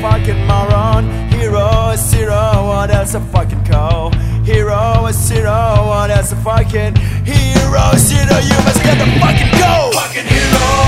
fucking moron. Hero is zero, what else a fucking call? Hero is zero, what else a fucking hero? Zero, you must get the fucking go. Fucking hero.